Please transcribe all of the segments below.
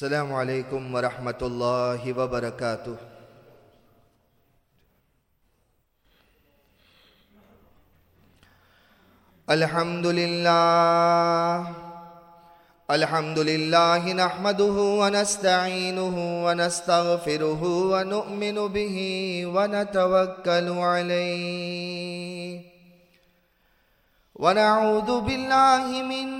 السلام علیکم ورحمۃ اللہ وبرکاتہ۔ الحمد للہ الحمد للہ نحمده ونستعینه ونستغفره ونؤمن به ونتوکل علیه ونعوذ بالله من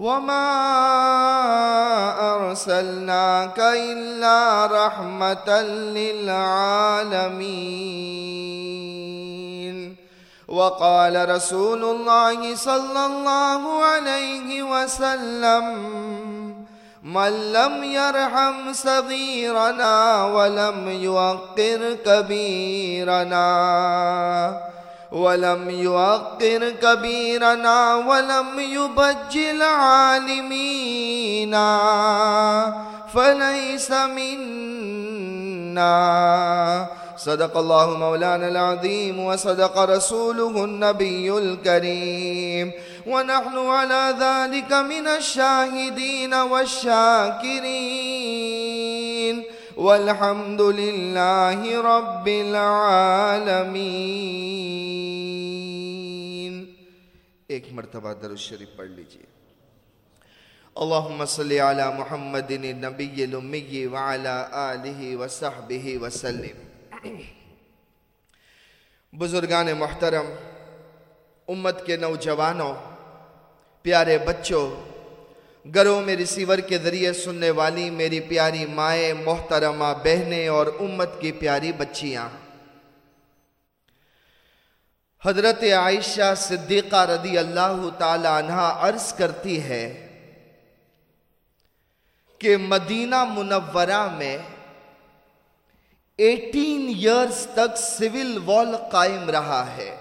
وما أرسلناك إلا رحمة للعالمين وقال رسول الله صلى الله عليه وسلم من لم يرحم صغيرنا ولم يوقر كبيرنا ولم يوقر كبيرنا ولم يبجل عالمينا فليس منا. صدق الله مولانا العظيم وصدق رسوله النبي الكريم. ونحن على ذلك من الشاهدين والشاكرين. والحمد لله رب العالمين ایک مرتبہ در الشریف پڑھ لیجیے۔ اللہم صلی علی محمد النبی الامی وعلا آلہ وصحبہ وسلم۔ بزرگان محترم، امت کے نوجوانوں، پیارے بچوں گھروں میں ریسیور کے ذریعے سننے والی میری پیاری مائیں، محترمہ بہنیں اور امت کی پیاری بچیاں۔ حضرت عائشہ صدیقہ رضی اللہ تعالی عنہ عرض کرتی ہے کہ مدینہ منورہ میں ایٹین ایئرز تک سول وال قائم رہا ہے۔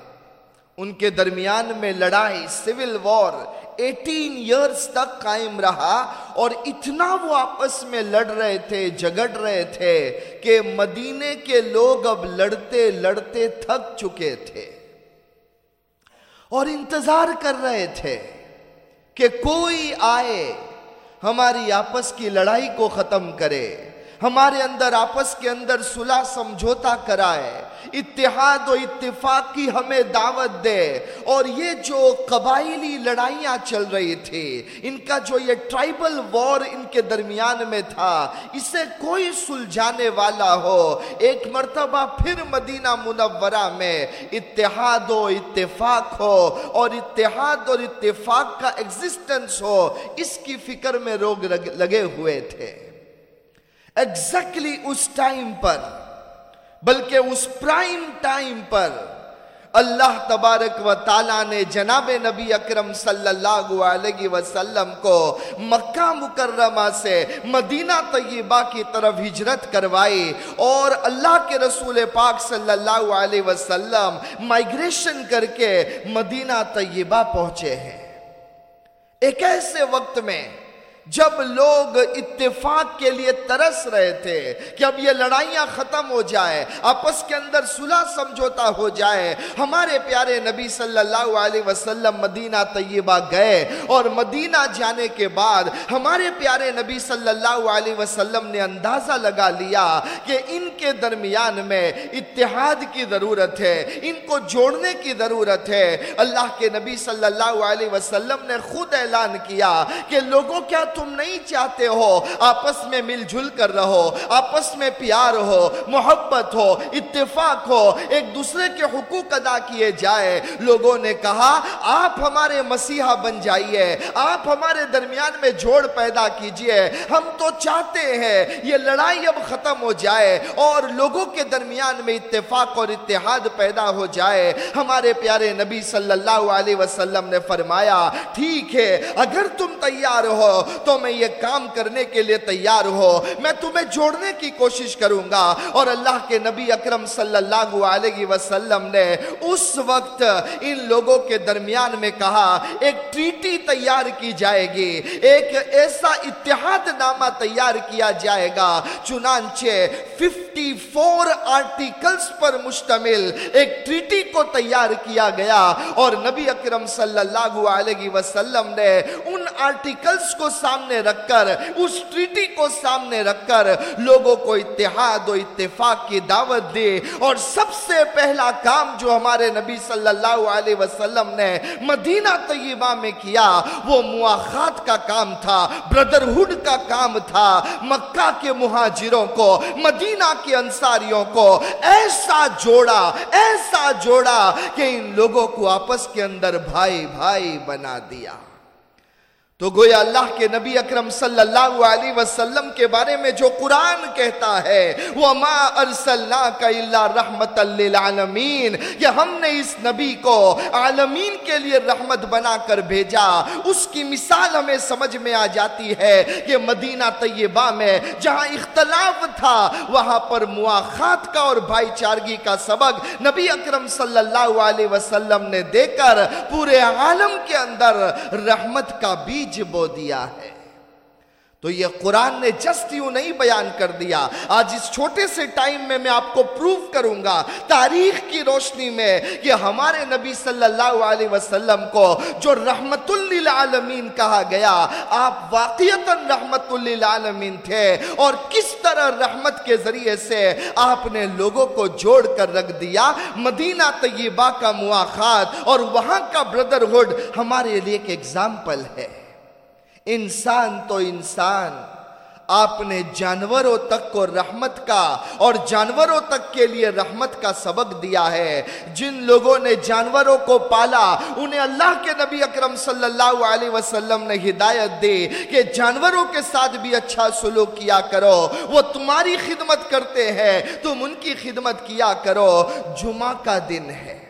ان کے درمیان میں لڑائی سول وار ایٹین ایئرز تک قائم رہا اور اتنا وہ آپس میں لڑ رہے تھے جگڑ رہے تھے کہ مدینے کے لوگ اب لڑتے لڑتے تھک چکے تھے۔ اور انتظار کر رہے تھے کہ کوئی آئے، ہماری آپس کی لڑائی کو ختم کرے، ہمارے اندر آپس کے اندر صلح سمجھوتا کرائے۔ اتحاد و اتفاق کی ہمیں دعوت دے۔ اور یہ جو قبائلی لڑائیاں چل رہی تھی، ان کا جو یہ ٹرائبل وار ان کے درمیان میں تھا، اسے کوئی سلجھانے والا ہو۔ ایک مرتبہ پھر مدینہ منورہ میں اتحاد و اتفاق ہو۔ اور اتحاد اور اتفاق کا ایگزسٹنس ہو، اس کی فکر میں روگ لگے ہوئے تھے۔ ایگزیکٹلی اس ٹائم پر بلکہ اس پرائم ٹائم پر اللہ تبارک و تعالیٰ نے جناب نبی اکرم صلی اللہ علیہ وسلم کو مکہ مکرمہ سے مدینہ طیبہ کی طرف ہجرت کروائی اور اللہ کے رسول پاک صلی اللہ علیہ وسلم مائگریشن کر کے مدینہ طیبہ پہنچے ہیں۔ ایک ایسے وقت میں جب لوگ اتفاق کے لیے ترس رہے تھے کہ اب یہ لڑائیاں ختم ہو جائے آپس کے اندر صلح سمجھوتا ہو جائے، ہمارے پیارے نبی صلی اللہ علیہ وسلم مدینہ طیبہ گئے اور مدینہ جانے کے بعد ہمارے پیارے نبی صلی اللہ علیہ وسلم نے اندازہ لگا لیا کہ ان کے درمیان میں اتحاد کی ضرورت ہے، ان کو جوڑنے کی ضرورت ہے۔ اللہ کے نبی صلی اللہ علیہ وسلم نے خود اعلان کیا کہ لوگوں کیا تم نہیں چاہتے ہو، آپس میں مل جل کر رہو، آپس میں پیار ہو، محبت ہو، اتفاق ہو، ایک دوسرے کے حقوق ادا کیے جائے۔ لوگوں نے کہا، آپ ہمارے مسیحا بن جائیے، آپ ہمارے درمیان میں جوڑ پیدا کیجیے ہم تو چاہتے ہیں، یہ لڑائی اب ختم ہو جائے اور لوگوں کے درمیان میں اتفاق اور اتحاد پیدا ہو جائے۔ ہمارے پیارے نبی صلی اللہ علیہ وسلم نے فرمایا، ٹھیک ہے، اگر تم تیار ہو تو میں یہ کام کرنے کے لیے تیار ہو، میں تمہیں جوڑنے کی کوشش کروں گا۔ اور اللہ کے نبی اکرم صلی اللہ علیہ وسلم نے اس وقت ان لوگوں کے درمیان میں کہا، ایک ٹریٹی تیار کی جائے گی، ایک ایسا اتحاد نامہ تیار کیا جائے گا۔ چنانچہ ففٹی فور آرٹیکلز پر مشتمل ایک ٹریٹی کو تیار کیا گیا۔ اور نبی اکرم صلی اللہ علیہ وسلم نے ان آرٹیکلز کو سامنے رکھ کر، اس ٹریٹی کو سامنے رکھ کر لوگوں کو اتحاد و اتفاق کی دعوت دی اور سب سے پہلا کام جو ہمارے نبی صلی اللہ علیہ وسلم نے مدینہ طیبہ میں کیا، وہ مواخات کا کام تھا بردرہڈ کا کام تھا۔ مکہ کے مہاجروں کو، مدینہ کے انصاریوں کو ایسا جوڑا ایسا جوڑا کہ ان لوگوں کو آپس کے اندر بھائی بھائی بنا دیا۔ تو گویا اللہ کے نبی اکرم صلی اللہ علیہ وسلم کے بارے میں جو قرآن کہتا ہے، وَمَا أَرْسَلْنَاكَ إِلَّا رَحْمَةً لِلْعَالَمِينَ، کہ ہم نے اس نبی کو عالمین کے لیے رحمت بنا کر بھیجا۔ اس کی مثال ہمیں سمجھ میں آ جاتی ہے کہ مدینہ طیبہ میں جہاں اختلاف تھا، وہاں پر مواخات کا اور بھائی چارگی کا سبق نبی اکرم صلی اللہ علیہ وسلم نے دے کر پورے عالم کے اندر رحمت کا بیج بیج بو دیا ہے۔ تو یہ قرآن نے جسٹ یوں نہیں بیان کر دیا۔ آج اس چھوٹے سے ٹائم میں میں آپ کو پروف کروں گا تاریخ کی روشنی میں کہ ہمارے نبی صلی اللہ علیہ وسلم کو جو رحمت للعالمین کہا گیا، آپ واقعیتا رحمت للعالمین تھے۔ اور کس طرح رحمت کے ذریعے سے آپ نے لوگوں کو جوڑ کر رکھ دیا۔ مدینہ طیبہ کا مواخات اور وہاں کا بردرہڈ ہمارے لیے ایک ایگزامپل ہے۔ انسان تو انسان آپ نے جانوروں تک کو رحمت کا اور جانوروں تک کے لیے رحمت کا سبق دیا ہے۔ جن لوگوں نے جانوروں کو پالا، انہیں اللہ کے نبی اکرم صلی اللہ علیہ وسلم نے ہدایت دی کہ جانوروں کے ساتھ بھی اچھا سلوک کیا کرو۔ وہ تمہاری خدمت کرتے ہیں، تم ان کی خدمت کیا کرو۔ جمعہ کا دن ہے۔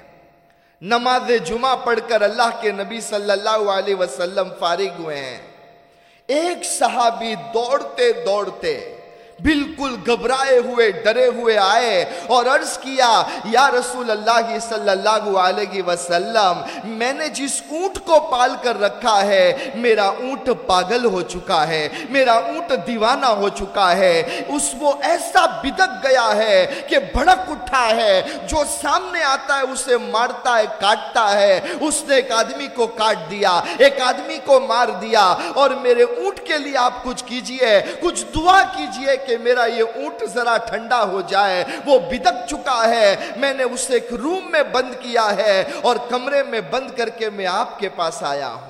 نماز جمعہ پڑھ کر اللہ کے نبی صلی اللہ علیہ وسلم فارغ ہوئے ہیں۔ ایک صحابی دوڑتے دوڑتے بالکل گھبرائے ہوئے، ڈرے ہوئے آئے اور عرض کیا، یا رسول اللہ صلی اللہ علیہ وسلم، میں نے جس اونٹ کو پال کر رکھا ہے، میرا اونٹ پاگل ہو چکا ہے، میرا اونٹ دیوانہ ہو چکا ہے، اس وہ ایسا بدک گیا ہے کہ بھڑک اٹھا ہے، جو سامنے آتا ہے، اسے مارتا ہے، کاٹتا ہے۔ اس نے ایک آدمی کو کاٹ دیا، ایک آدمی کو مار دیا اور میرے اونٹ کے لیے آپ کچھ کیجیے، کچھ دعا کیجیے کہ میرا یہ اونٹ ذرا ٹھنڈا ہو جائے، وہ بدک چکا ہے، میں نے اسے ایک روم میں بند کیا ہے اور کمرے میں بند کر کے میں آپ کے پاس آیا ہوں۔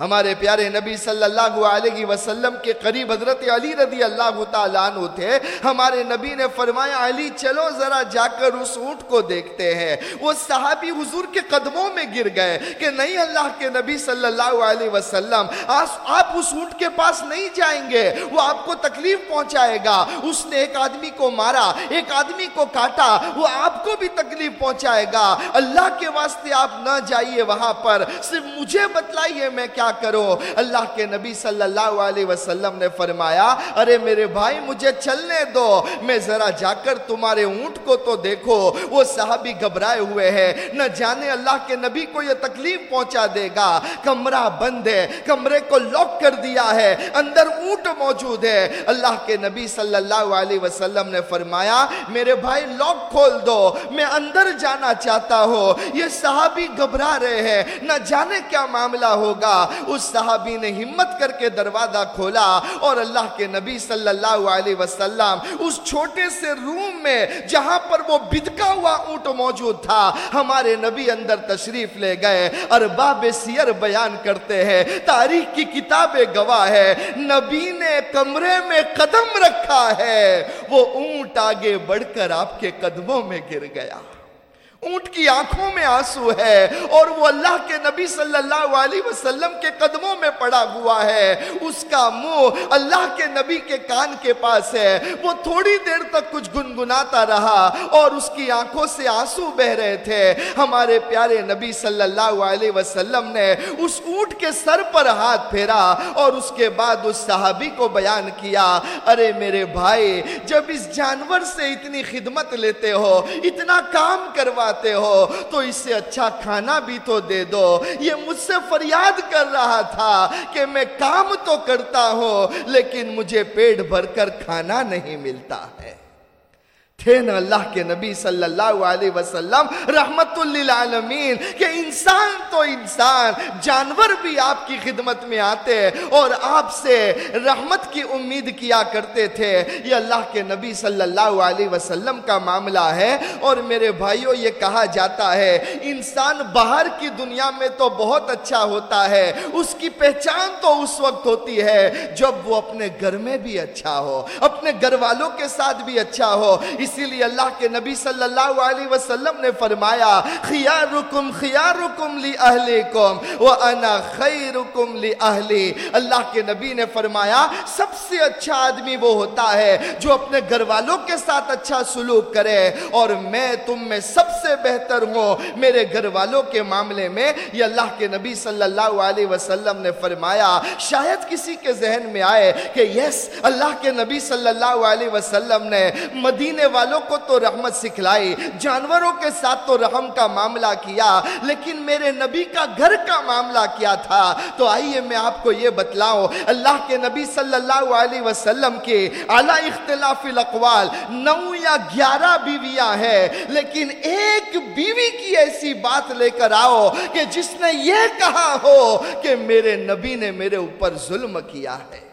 ہمارے پیارے نبی صلی اللہ علیہ وسلم کے قریب حضرت علی رضی اللہ تعالیٰ عنہ تھے، ہمارے نبی نے فرمایا، علی، چلو ذرا جا کر اس اونٹ کو دیکھتے ہیں۔ وہ صحابی حضور کے قدموں میں گر گئے کہ نہیں، اللہ کے نبی صلی اللہ علیہ وسلم آپ اس اونٹ کے پاس نہیں جائیں گے، وہ آپ کو تکلیف پہنچائے گا۔ اس نے ایک آدمی کو مارا، ایک آدمی کو کاٹا، وہ آپ کو بھی تکلیف پہنچائے گا۔ اللہ کے واسطے آپ نہ جائیے وہاں پر، صرف مجھے بتلائیے میں کیا کرو۔ اللہ کے نبی صلی اللہ علیہ وسلم نے فرمایا، ارے میرے بھائی، مجھے چلنے دو۔ میں ذرا جا کر تمہارے اونٹ کو تو دیکھو، وہ صحابی گھبرائے ہوئے ہیں۔ نہ جانے اللہ کے نبی کو یہ تکلیف پہنچا دے گا۔ کمرہ بند ہے، کمرے کو لاک کر دیا ہے، اندر اونٹ موجود ہے۔ اللہ کے نبی صلی اللہ علیہ وسلم نے فرمایا، میرے بھائی لاک کھول دو۔ میں اندر جانا چاہتا ہوں۔ یہ صحابی گھبرا رہے ہیں۔ نہ جانے کیا معاملہ ہوگا۔ اس صحابی نے ہمت کر کے دروازہ کھولا اور اللہ کے نبی صلی اللہ علیہ وسلم اس چھوٹے سے روم میں جہاں پر وہ بدکا ہوا اونٹ موجود تھا، ہمارے نبی اندر تشریف لے گئے۔ ارباب سیر بیان کرتے ہیں، تاریخ کی کتابیں گواہ ہے۔ نبی نے کمرے میں قدم رکھا ہے۔ وہ اونٹ آگے بڑھ کر آپ کے قدموں میں گر گیا۔ اونٹ کی آنکھوں میں آنسو ہے اور وہ اللہ کے نبی صلی اللہ علیہ وسلم کے قدموں میں پڑا ہوا ہے۔ اس کا منہ اللہ کے نبی کے کان کے پاس ہے۔ وہ تھوڑی دیر تک کچھ گنگناتا رہا اور اس کی آنکھوں سے آنسو بہ رہے تھے۔ ہمارے پیارے نبی صلی اللہ علیہ وسلم نے اس اونٹ کے سر پر ہاتھ پھیرا اور اس کے بعد اس صحابی کو بیان کیا۔ ارے میرے بھائی، جب اس جانور سے اتنی خدمت لیتے ہو، اتنا کام کروا ہو تو اس سے اچھا کھانا بھی تو دے دو۔ یہ مجھ سے فریاد کر رہا تھا کہ میں کام تو کرتا ہوں، لیکن مجھے پیٹ بھر کر کھانا نہیں ملتا ہے۔ تھے نا اللہ کے نبی صلی اللہ علیہ وسلم، رحمت للعالمین، کہ انسان تو انسان، جانور بھی آپ کی خدمت میں آتے اور آپ سے رحمت کی امید کیا کرتے تھے۔ یہ اللہ کے نبی صلی اللہ علیہ وسلم کا معاملہ ہے۔ اور میرے بھائیوں یہ کہا جاتا ہے، انسان باہر کی دنیا میں تو بہت اچھا ہوتا ہے، اس کی پہچان تو اس وقت ہوتی ہے جب وہ اپنے گھر میں بھی اچھا ہو، اپنے گھر والوں کے ساتھ بھی اچھا ہو۔ اسی لیے اللہ کے نبی صلی اللہ علیہ وسلم نے فرمایا، خیارکم خیارکم لی اہلیکم، وانا خیرکم لی اہلی۔ اللہ کے نبی نے فرمایا، سب سے اچھا آدمی وہ ہوتا ہے جو اپنے گھر والوں کے ساتھ اچھا سلوک کرے۔ اور میں تم میں سب سے بہتر ہوں۔ میرے گھر والوں کے معاملے میں یہ اللہ کے نبی صلی اللہ علیہ وسلم نے فرمایا، شاید کسی کے ذہن میں آئے کہ یس، اللہ کے نبی صلی اللہ علیہ وسلم نے مدینے والے والوں کو تو رحمت سکھلائی جانوروں کے ساتھ تو رحم کا معاملہ کیا، لیکن میرے نبی کا گھر کا معاملہ کیا تھا۔ تو آئیے میں آپ کو یہ بتلاؤں، اللہ کے نبی صلی اللہ علیہ وسلم کے اعلیٰ اختلاف الاقوال نو یا گیارہ بیویاں ہیں، لیکن ایک بیوی کی ایسی بات لے کر آؤ کہ جس نے یہ کہا ہو کہ میرے نبی نے میرے اوپر ظلم کیا ہے۔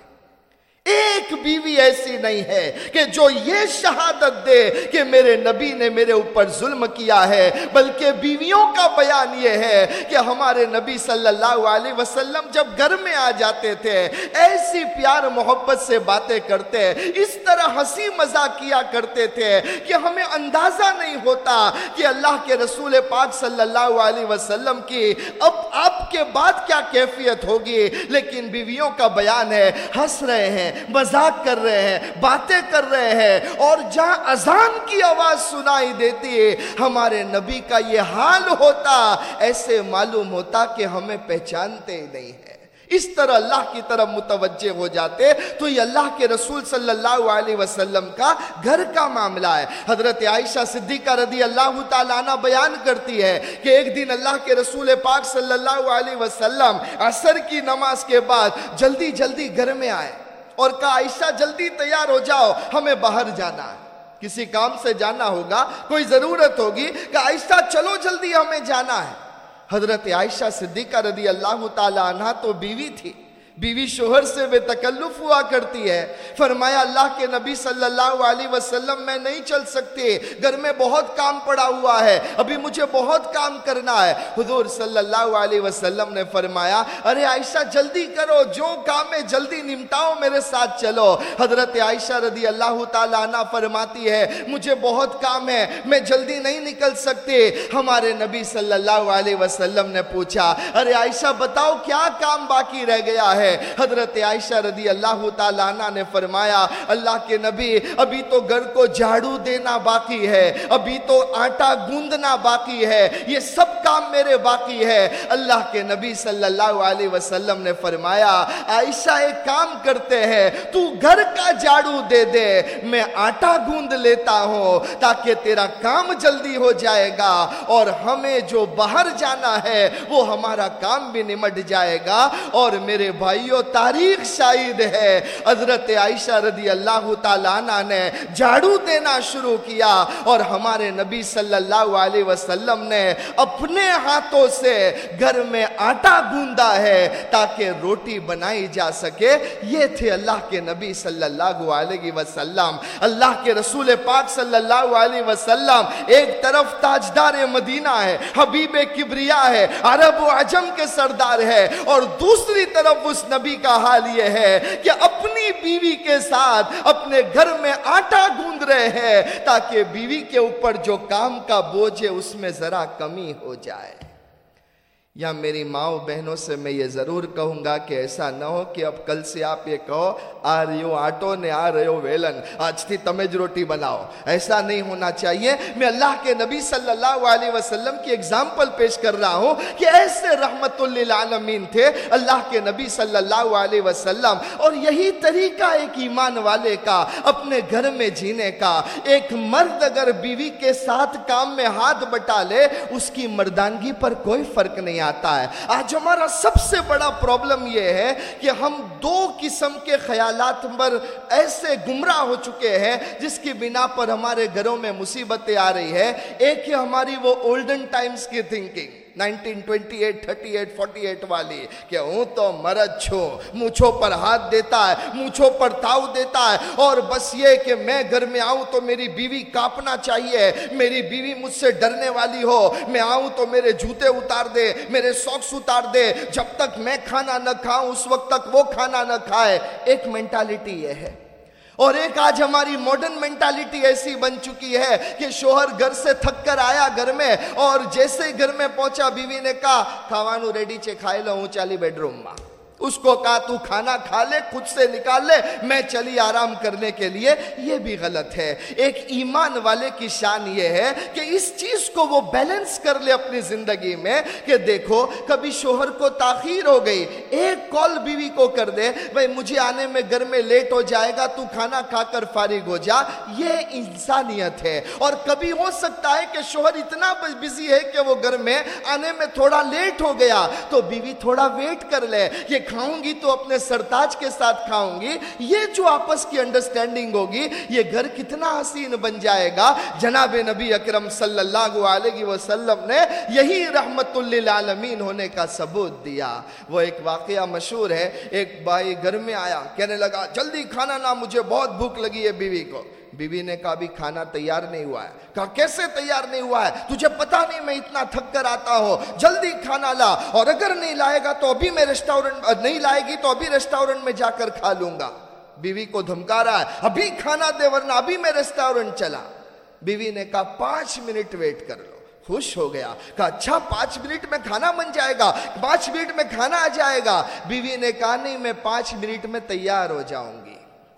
ایک بیوی ایسی نہیں ہے کہ جو یہ شہادت دے کہ میرے نبی نے میرے اوپر ظلم کیا ہے، بلکہ بیویوں کا بیان یہ ہے کہ ہمارے نبی صلی اللہ علیہ وسلم جب گھر میں آ جاتے تھے، ایسی پیار محبت سے باتیں کرتے، اس طرح ہنسی مزاق کیا کرتے تھے کہ ہمیں اندازہ نہیں ہوتا کہ اللہ کے رسول پاک صلی اللہ علیہ وسلم کی اب آپ کے بعد کیا کیفیت ہوگی؟ لیکن بیویوں کا بیان ہے، ہنس رہے ہیں، مذاق کر رہے ہیں، باتیں کر رہے ہیں، اور جہاں اذان کی آواز سنائی دیتی ہے، ہمارے نبی کا یہ حال ہوتا، ایسے معلوم ہوتا کہ ہمیں پہچانتے ہی نہیں ہیں۔ اس طرح اللہ کی طرف متوجہ ہو جاتے تو یہ اللہ کے رسول صلی اللہ علیہ وسلم کا گھر کا معاملہ ہے۔ حضرت عائشہ صدیقہ رضی اللہ تعالیٰ عنہ بیان کرتی ہے کہ ایک دن اللہ کے رسول پاک صلی اللہ علیہ وسلم عصر کی نماز کے بعد جلدی جلدی گھر میں آئے اور کہا، عائشہ، جلدی تیار ہو جاؤ، ہمیں باہر جانا ہے۔ کسی کام سے جانا ہوگا، کوئی ضرورت ہوگی کہ عائشہ، چلو جلدی ہمیں جانا ہے۔ حضرت عائشہ صدیقہ رضی اللہ تعالیٰ عنہ تو بیوی تھی۔ بیوی شوہر سے بے تکلف ہوا کرتی ہے۔ فرمایا، اللہ کے نبی صلی اللہ علیہ وسلم میں نہیں چل سکتے۔ گھر میں بہت کام پڑا ہوا ہے۔ ابھی مجھے بہت کام کرنا ہے۔ حضور صلی اللہ علیہ وسلم نے فرمایا، ارے عائشہ، جلدی کرو۔ جو کام ہے، جلدی نمٹاؤ میرے ساتھ چلو۔ حضرت عائشہ رضی اللہ تعالیٰ عنہ فرماتی ہے، مجھے بہت کام ہے، میں جلدی نہیں نکل سکتے۔ ہمارے نبی صلی اللہ علیہ وسلم نے پوچھا، ارے عائشہ، بتاؤ کیا کام باقی رہ گیا ہے؟ ہے حضرت عائشہ رضی اللہ تعالیٰ عنہ نے فرمایا، اللہ کے نبی، ابھی تو گھر کو جھاڑو دینا باقی ہے، ابھی تو آٹا گوندنا باقی ہے، یہ سب کام میرے باقی ہے۔ اللہ کے نبی صلی اللہ علیہ وسلم نے فرمایا، عائشہ ایک کام کرتے ہیں، تو گھر کا جھاڑو دے دے، میں آٹا گوند لیتا ہوں تاکہ تیرا کام جلدی ہو جائے گا اور ہمیں جو باہر جانا ہے، وہ ہمارا کام بھی نمٹ جائے گا اور میرے بھائی بھائیو، تاریخ شاہد ہے۔ حضرت عائشہ رضی اللہ تعالیٰ عنہ نے جھاڑو دینا شروع کیا اور ہمارے نبی صلی اللہ علیہ وسلم نے اپنے ہاتھوں سے گھر میں آٹا گوندا ہے تاکہ روٹی بنائی جا سکے۔ یہ تھے اللہ کے نبی صلی اللہ علیہ وسلم۔ اللہ کے رسول پاک صلی اللہ علیہ وسلم ایک طرف تاجدار مدینہ ہے، حبیب کبریا ہے، عرب و عجم کے سردار ہے اور دوسری طرف اس نبی کا حال یہ ہے کہ اپنی بیوی کے ساتھ اپنے گھر میں آٹا گوند رہے ہیں تاکہ بیوی کے اوپر جو کام کا بوجھ ہے اس میں ذرا کمی ہو جائے۔ یا میری ماں بہنوں سے میں یہ ضرور کہوں گا کہ ایسا نہ ہو کہ اب کل سے آپ یہ کہو، آ رہی ہو آٹو نے، آ رہے ہو ویلن، آج تھی تمج روٹی بناؤ۔ ایسا نہیں ہونا چاہیے۔ میں اللہ کے نبی صلی اللہ علیہ وسلم کی اگزامپل پیش کر رہا ہوں کہ ایسے رحمت للعالمین تھے اللہ کے نبی صلی اللہ علیہ وسلم۔ اور یہی طریقہ ایک ایمان والے کا، اپنے گھر میں جینے کا۔ ایک مرد اگر بیوی کے ساتھ کام میں ہاتھ بٹا لے، اس کی مردانگی پر کوئی فرق نہیں آتا ہے۔ آج ہمارا سب سے بڑا پرابلم یہ ہے کہ ہم دو قسم کے خیالات پر ایسے گمراہ ہو چکے ہیں جس کی بنا پر ہمارے گھروں میں مصیبتیں آ رہی ہے ایک ہی ہماری وہ اولڈن ٹائمز کی thinking nineteen twenty eight thirty eight forty eight والی کہ ہوں تو مرد چھو مونچھوں پر ہاتھ دیتا ہے مونچھوں پر تاؤ دیتا ہے اور بس یہ کہ میں گھر میں آؤں تو میری بیوی کاپنا چاہیے، میری بیوی مجھ سے ڈرنے والی ہو، میں آؤں تو میرے جوتے اتار دے، میرے سوکس اتار دے، جب تک میں کھانا نہ کھاؤں اس وقت تک وہ کھانا نہ کھائے۔ ایک مینٹالٹی یہ ہے۔ اور ایک آج ہماری ماڈرن مینٹالٹی ایسی بن چکی ہے کہ شوہر گھر سے تھک کر آیا گھر میں اور جیسے گھر میں پہنچا بیوی نے کہا، کھاوانو ریڈی چے کھائے لو، ہوں چالی بیڈ روم ماں۔ اس کو کہا، تو کھانا کھا لے، خود سے نکال لے، میں چلی آرام کرنے کے لیے. یہ بھی غلط ہے۔ ایک ایمان والے کی شان یہ ہے کہ اس چیز کو وہ بیلنس کر لے اپنی زندگی میں کہ دیکھو، کبھی شوہر کو تاخیر ہو گئی، ایک کال بیوی کو کر دے، بھائی، مجھے آنے میں گھر میں لیٹ ہو جائے گا، تو کھانا کھا کر فارغ ہو جا. یہ انسانیت ہے۔ اور کبھی ہو سکتا ہے کہ شوہر اتنا بزی ہے کہ وہ گھر میں آنے میں تھوڑا لیٹ ہو گیا، تو بیوی تھوڑا ویٹ کر لے یہ کھاؤں گی تو اپنے سرتاج کے ساتھ کھاؤں گی۔ یہ جو آپس کی انڈرسٹینڈنگ ہوگی، یہ گھر کتنا حسین بن جائے گا۔ جناب نبی اکرم صلی اللہ علیہ وسلم نے یہی رحمت للعالمین ہونے کا ثبوت دیا۔ وہ ایک واقعہ مشہور ہے۔ ایک بھائی گھر میں آیا، کہنے لگا، جلدی کھانا نہ، مجھے بہت بھوک لگی ہے بیوی کو۔ بیوی نے کہا بھی کھانا تیار نہیں ہوا ہے۔ کہا، کیسے تیار نہیں ہوا ہے؟ تجھے پتا نہیں میں اتنا تھک کر آتا ہوں۔ جلدی کھانا لا۔ اور اگر نہیں لائے گا تو ابھی میں ریسٹورنٹ نہیں لائے گی تو ابھی ریسٹورنٹ میں جا کر کھا لوں گا۔ بیوی کو دھمکا رہا ہے۔ ابھی کھانا دے ورنہ ابھی میں ریسٹورنٹ چلا۔ بیوی نے کہا، پانچ منٹ ویٹ کر لو۔ خوش ہو گیا۔ کہا اچھا پانچ منٹ میں کھانا بن جائے گا۔ پانچ منٹ میں کھانا آ جائے گا۔ بیوی نے کہا، نہیں، میں پانچ منٹ میں تیار ہو جاؤں گی۔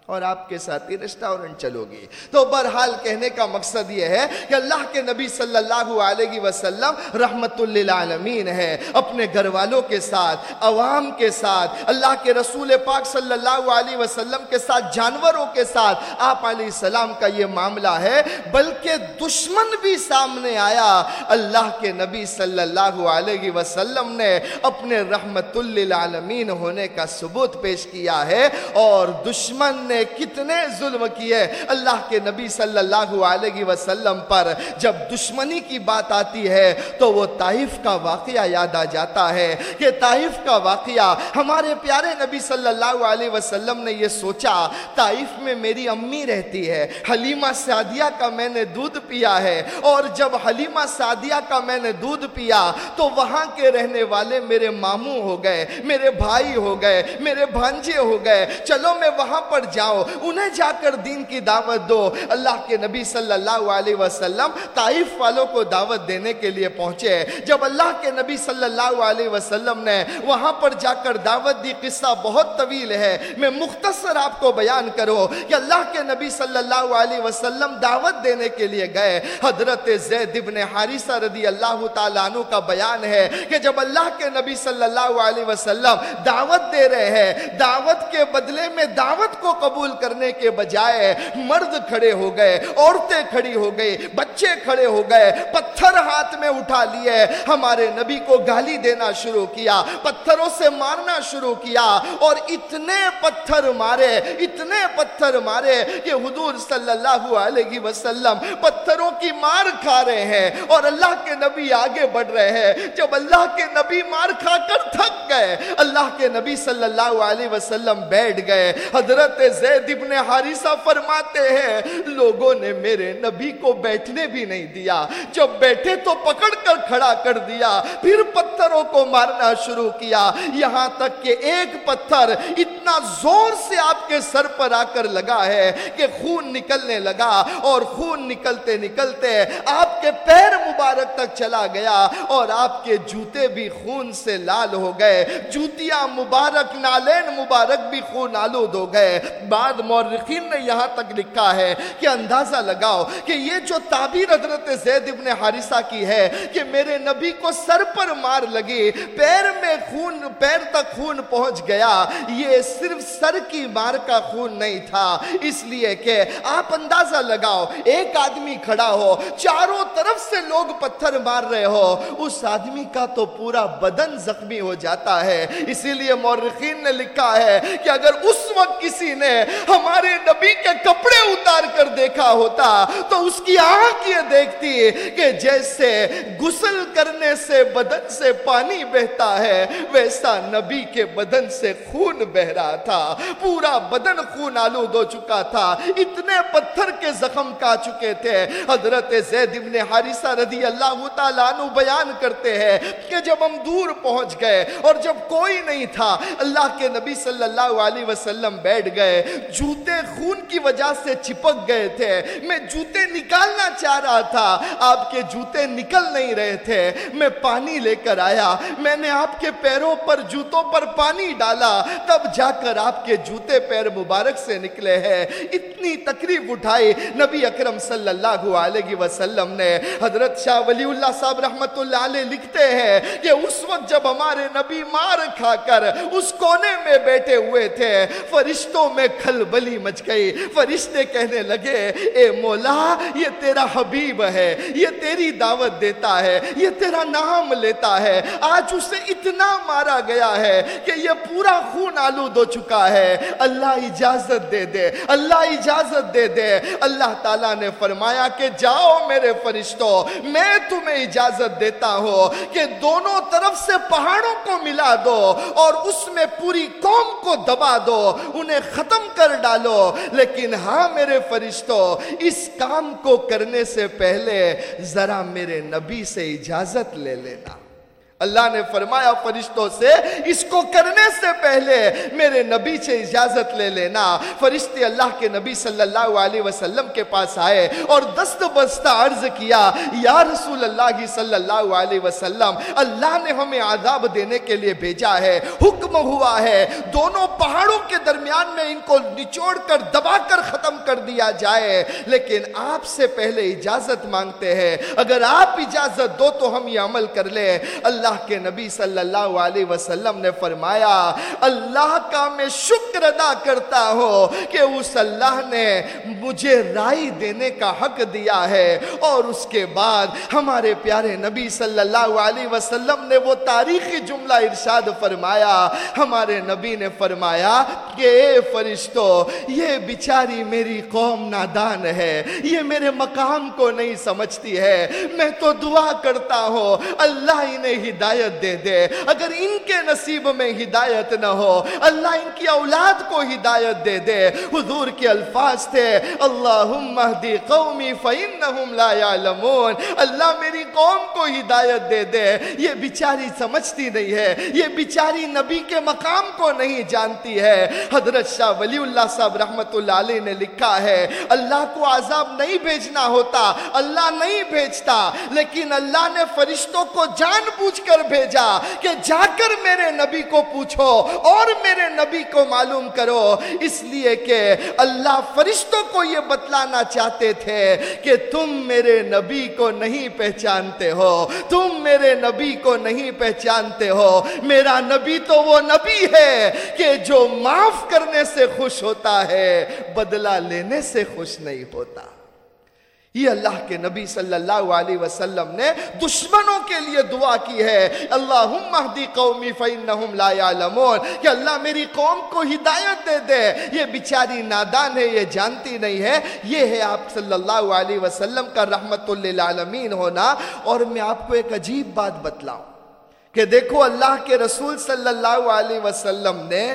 اور آپ کے ساتھ ہی ریسٹورنٹ چلو گی۔ تو برحال کہنے کا مقصد یہ ہے کہ اللہ کے نبی صلی اللہ علیہ وسلم رحمت للعالمین ہے اپنے گھر والوں کے ساتھ، عوام کے ساتھ، اللہ کے رسول پاک صلی اللہ علیہ وسلم کے ساتھ، جانوروں کے ساتھ۔ آپ علیہ السلام کا یہ معاملہ ہے، بلکہ دشمن بھی سامنے آیا۔ اللہ کے نبی صلی اللہ علیہ وسلم نے اپنے رحمت للعالمین ہونے کا ثبوت پیش کیا ہے اور دشمن نے نے کتنے ظلم کیے اللہ کے نبی صلی اللہ علیہ وسلم پر جب دشمنی کی بات آتی ہے تو وہ طائف کا واقعہ یاد آ جاتا ہے کہ طائف کا واقعہ ہمارے پیارے نبی صلی اللہ علیہ وسلم نے یہ سوچا، طائف میں میری امی رہتی ہے، حلیمہ سعدیہ کا میں نے دودھ پیا ہے اور جب حلیمہ سعدیہ کا میں نے دودھ پیا تو وہاں کے رہنے والے میرے ماموں ہو گئے، میرے بھائی ہو گئے، میرے بھانجے ہو گئے، چلو میں وہاں پر جا جاؤ، انہیں جا کر دین کی دعوت دو۔ اللہ کے نبی صلی اللہ علیہ وسلم طائف والوں کو دعوت دینے کے لیے پہنچے۔ جب اللہ کے نبی صلی اللہ علیہ وسلم نے وہاں پر جا کر دعوت دی، قصہ بہت طویل ہے۔ میں مختصر آپ کو بیان کرو کہ اللہ کے نبی صلی اللہ علیہ وسلم دعوت دینے کے لیے گئے۔ حضرت زید ابن حارثہ رضی اللہ تعالیٰ عنہ کا بیان ہے کہ جب اللہ کے نبی صلی اللہ علیہ وسلم دعوت دے رہے ہیں، دعوت کے بدلے میں دعوت کو قبول قبول کرنے کے بجائے مرد کھڑے ہو گئے، عورتیں کھڑی ہو گئی بچے کھڑے ہو گئے، پتھر ہاتھ میں اٹھا لیے، ہمارے نبی کو گالی دینا شروع کیا، پتھروں سے مارنا شروع کیا، اور اتنے پتھر مارے، اتنے پتھر مارے کہ حضور صلی اللہ علیہ وسلم پتھروں کی مار کھا رہے ہیں، اور اللہ کے نبی آگے بڑھ رہے ہیں۔ جب اللہ کے نبی مار کھا کر تھک گئے، اللہ کے نبی صلی اللہ علیہ وسلم بیٹھ گئے، حضرت زید ابن حارثہ فرماتے ہیں، لوگوں نے میرے نبی کو بیٹھنے بھی نہیں دیا۔ جب بیٹھے تو پکڑ کر کھڑا کر دیا۔ پھر پتھروں کو مارنا شروع کیا۔ یہاں تک کہ ایک پتھر اتنا زور سے آپ کے سر پر آ کر لگا ہے کہ خون نکلنے لگا۔ اور خون نکلتے نکلتے آپ کے پیر مبارک تک چلا گیا۔ اور آپ کے جوتے بھی خون سے لال ہو گئے۔ جوتیاں مبارک، نالین مبارک بھی خون آلود ہو گئے۔ بعد مورخین نے یہاں تک لکھا ہے کہ اندازہ لگاؤ کہ یہ جو تعبیر حضرت زید ابن حارثہ کی ہے کہ میرے نبی کو سر پر مار لگی پیر میں خون، پیر تک خون پہنچ گیا، یہ صرف سر کی مار کا خون نہیں تھا۔ اس لیے کہ آپ اندازہ لگاؤ، ایک آدمی کھڑا ہو، چاروں طرف سے لوگ پتھر مار رہے ہو، اس آدمی کا تو پورا بدن زخمی ہو جاتا ہے۔ اسی لیے مورخین نے لکھا ہے کہ اگر اس وقت کسی نے ہمارے نبی کے کپڑے اتار کر دیکھا ہوتا تو اس کی آنکھ یہ دیکھتی کہ جیسے گسل کرنے سے بدن سے پانی بہتا ہے، ویسا نبی کے بدن سے خون بہ رہا تھا۔ پورا بدن خون آلود ہو چکا تھا۔ اتنے پتھر کے زخم کا چکے تھے۔ حضرت زید ابن حارثہ رضی اللہ تعالیٰ عنہ بیان کرتے ہیں کہ جب ہم دور پہنچ گئے اور جب کوئی نہیں تھا، اللہ کے نبی صلی اللہ علیہ وسلم بیٹھ گئے۔ جوتے خون کی وجہ سے چپک گئے تھے۔ میں جوتے نکالنا چاہ رہا تھا۔ آپ کے جوتے نکل نہیں رہے تھے۔ میں پانی لے کر آیا۔ میں نے آپ کے پیروں پر جوتوں پر پانی ڈالا۔ تب جا کر آپ کے جوتے پیر مبارک سے نکلے ہیں۔ اتنی تکریف اٹھائی۔ نبی اکرم صلی اللہ علیہ وسلم نے۔ حضرت شاہ ولی اللہ صاحب رحمت اللہ علیہ لکھتے ہیں کہ اس وقت جب ہمارے نبی مار کھا کر اس کونے میں بیٹھے ہوئے تھے، فرشتوں میں کھل بلی مچ گئی۔ فرشتے کہنے لگے، اے مولا، یہ تیرا حبیب ہے، یہ تیری دعوت دیتا ہے، یہ تیرا نام لیتا ہے۔ آج اسے اتنا مارا گیا ہے کہ یہ پورا خون آلود ہو چکا ہے۔ اللہ اجازت دے دے، اللہ اجازت دے دے۔ اللہ تعالیٰ نے فرمایا کہ جاؤ میرے فرشتوں میں تمہیں اجازت دیتا ہوں کہ دونوں طرف سے پہاڑوں کو ملا دو اور اس میں پوری قوم کو دبا دو۔ انہیں ختم کر ڈالو۔ لیکن ہاں میرے فرشتوں اس کام کو کرنے سے پہلے ذرا میرے نبی سے اجازت لے لینا۔ اللہ نے فرمایا، فرشتوں سے، اس کو کرنے سے پہلے میرے نبی سے اجازت لے لینا۔ فرشتے اللہ کے نبی صلی اللہ علیہ وسلم کے پاس آئے اور دست بستہ عرض کیا، یا رسول اللہ صلی اللہ علیہ وسلم، اللہ نے ہمیں عذاب دینے کے لیے بھیجا ہے، حکم ہوا ہے۔ دونوں پہاڑوں کے درمیان میں ان کو نچوڑ کر، دبا کر ختم کر دیا جائے۔ لیکن آپ سے پہلے اجازت مانگتے ہیں۔ اگر آپ اجازت دو تو ہم یہ عمل کر لیں۔ اللہ اللہ کے نبی صلی اللہ علیہ وسلم نے فرمایا، اللہ کا میں شکر ادا کرتا ہوں کہ اس اللہ نے مجھے رائی دینے کا حق دیا ہے۔ اور اس کے بعد ہمارے پیارے نبی صلی اللہ علیہ وسلم نے وہ تاریخی جملہ ارشاد فرمایا۔ ہمارے نبی نے فرمایا کہ، اے فرشتو، یہ بیچاری میری قوم نادان ہے، یہ میرے مقام کو نہیں سمجھتی ہے۔ میں تو دعا کرتا ہوں، اللہ انہیں ہی ہدایت دے دے۔ اگر ان کے نصیب میں ہدایت نہ ہو، اللہ ان کی اولاد کو ہدایت دے دے۔ حضور کے الفاظ تھے، اللہم اہدی قومی فإنہم لا یعلمون اللہ میری قوم کو ہدایت دے دے۔ یہ بیچاری سمجھتی نہیں ہے، یہ بیچاری نبی کے مقام کو نہیں جانتی ہے۔ حضرت شاہ ولی اللہ صاحب رحمت اللہ علیہ نے لکھا ہے، اللہ کو عذاب نہیں بھیجنا ہوتا، اللہ نہیں بھیجتا، لیکن اللہ نے فرشتوں کو جان بوجھ کر بھیجا کہ جا کر میرے نبی کو پوچھو اور میرے نبی کو معلوم کرو۔ اس لیے کہ اللہ فرشتوں کو یہ بتلانا چاہتے تھے کہ تم میرے نبی کو نہیں پہچانتے ہو۔ تم میرے نبی کو نہیں پہچانتے ہو۔ میرا نبی تو وہ نبی ہے کہ جو معاف کرنے سے خوش ہوتا ہے بدلا لینے سے خوش نہیں ہوتا۔ یہ اللہ کے نبی صلی اللہ علیہ وسلم نے دشمنوں کے لیے دعا کی ہے۔ اللہم مہدی قومی فینہم لا یعلمون۔ کہ اللہ میری قوم کو ہدایت دے دے۔ یہ بیچاری نادان ہے، یہ جانتی نہیں ہے۔ یہ ہے آپ صلی اللہ علیہ وسلم کا رحمت للعالمین ہونا۔ اور میں آپ کو ایک عجیب بات بتلاؤں کہ دیکھو اللہ کے رسول صلی اللہ علیہ وسلم نے